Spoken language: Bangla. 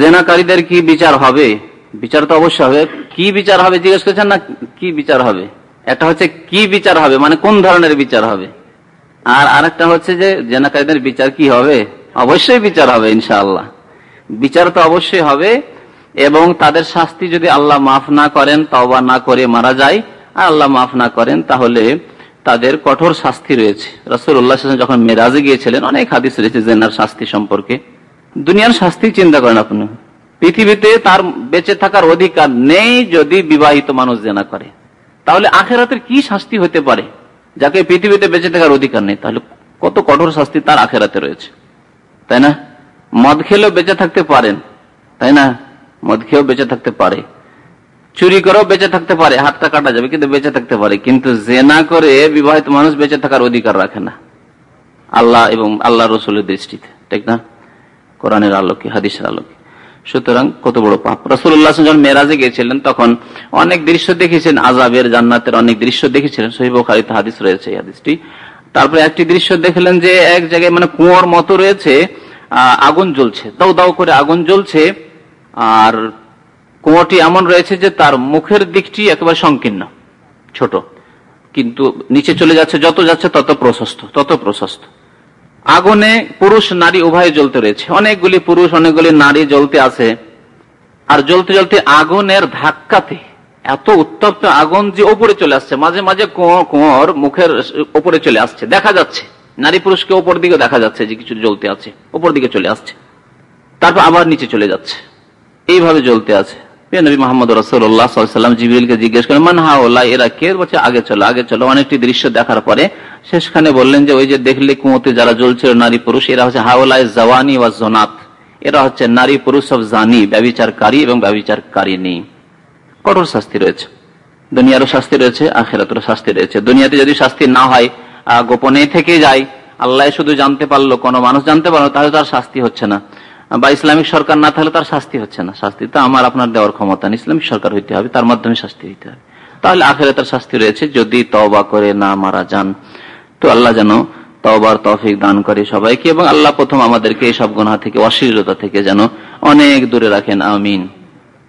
জেনাকারীদের কি বিচার হবে? বিচার তো অবশ্যই হবে। কি বিচার হবে জিজ্ঞেস করছেন না কি বিচার হবে? একটা হচ্ছে কি বিচার হবে মানে কোন ধরনের বিচার হবে? আর আরেকটা হচ্ছে যে জেনাকারীদের বিচার কি হবে? অবশ্যই বিচার হবে ইনশাআল্লাহ। বিচার তো অবশ্যই হবে এবং তাদের শাস্তি যদি আল্লাহ মাফ না করেন, তওবা না করে মারা যায়, আর আল্লাহ মাফ না করেন, তাহলে তাদের কঠোর শাস্তি রয়েছে। রসুল্লাহ যখন মেরাজে গিয়েছিলেন, অনেক হাদিস রয়েছে জেনার শাস্তি সম্পর্কে। দুনিয়ার শাস্তি চিন্তা করেন আপনি। পৃথিবীতে তার বেঁচে থাকার অধিকার নেই যদি বিবাহিত মানুষ জেনা করে। তাহলে আখেরাতের কি শাস্তি হতে পারে? যাকে পৃথিবীতে বেঁচে থাকার অধিকার নেই, তাহলে কত কঠোর শাস্তি তার আখেরাতে রয়েছে। তাই না? মদ খেলেও বেঁচে থাকতে পারেন। তাই না? মদ খেয়েও বেঁচে থাকতে পারে। চুরি করেও বেঁচে থাকতে পারে, হাতটা কাটা যাবে, কিন্তু বেঁচে থাকতে পারে। কিন্তু জেনা করে বিবাহিত মানুষ বেঁচে থাকার অধিকার রাখে না। আল্লাহ এবং আল্লাহ রসুলের দৃষ্টিতে, ঠিক না? কোরআনের আলোকে, হাদিসের আলোকে। সুতরাং কত বড় পাপ। রসুল্লাহ যখন মেরাজে গিয়েছিলেন, তখন অনেক দৃশ্য দেখেছেন আজাবের জান্নাতের অনেক দৃশ্য দেখেছিলেন। সহিব খারিতে হাদিস রয়েছে এই হাদিসটি। তারপরে একটি দৃশ্য দেখলেন যে এক জায়গায় মানে কুয়োর মতো রয়েছে আগুন জ্বলছে। দাও দাও করে আগুন জ্বলছে, আর কুয়োটি এমন রয়েছে যে তার মুখের দিকটি একেবারে সংকীর্ণ, ছোট। কিন্তু নিচে চলে যাচ্ছে, যত যাচ্ছে তত প্রশস্ত তত প্রশস্ত। আগুনে পুরুষ, নারী উভয় জ্বলতে রয়েছে। অনেকগুলি পুরুষ, অনেকগুলি নারী জ্বলতে আছে। আর জ্বলতে জ্বলতে আগুনের ধাক্কাতে এত উত্তপ্ত আগুন যে ওপরে চলে আসছে। মাঝে মাঝে কোঁর মুখের ওপরে চলে আসছে। দেখা যাচ্ছে। নারী পুরুষকে ওপর দিকে দেখা যাচ্ছে যে কিছু জ্বলতে আছে ওপর দিকে চলে আসছে। তারপর আবার নিচে চলে যাচ্ছে। এইভাবে জ্বলতে আছে। নবী মোহাম্মদ রসুল্লাহাম জিবিলকে জিজ্ঞেস করেন, মান হাওলা এরা কে? বলছে, আগে চলো আগে চলো। অনেকটি দৃশ্য দেখার পরে শেষখানে বললেন যে, ওই যে দেখলে কুমতে যারা জ্বলছিল নারী পুরুষ, এরা হচ্ছে হাওলায় জওয়ানি ওয়া জোনাত। এরা হচ্ছে নারী পুরুষ সব জানি, ব্যবচারকারী এবং ব্যবচারকারী নেই কঠোর শাস্তি রয়েছে। দুনিয়ারও শাস্তি রয়েছে, আখেরাতেরও শাস্তি রয়েছে। দুনিয়াতে যদি শাস্তি না হয় গোপনে থেকে যায়, আল্লাহ শুধু জানতে পারল, কোনো মানুষ জানতে পারল, তাহলে তার শাস্তি হচ্ছে না। বা ইসলামিক সরকার না থাকলে তার শাস্তি হচ্ছে না। শাস্তি তো আমার, আপনার দেওয়ার ক্ষমতা নেই। ইসলামিক সরকার হইতে হবে, তার মাধ্যমে শাস্তি হইতে হবে। তাহলে আখেরে তার শাস্তি রয়েছে। যদি তবা করে না মারা যান তো আল্লাহ যেন তবার তফিক দান করে সবাইকে এবং আল্লাহ প্রথম আমাদেরকে এইসব গুণা থেকে অশ্লীলতা থেকে যেন অনেক দূরে রাখেন, আমিন।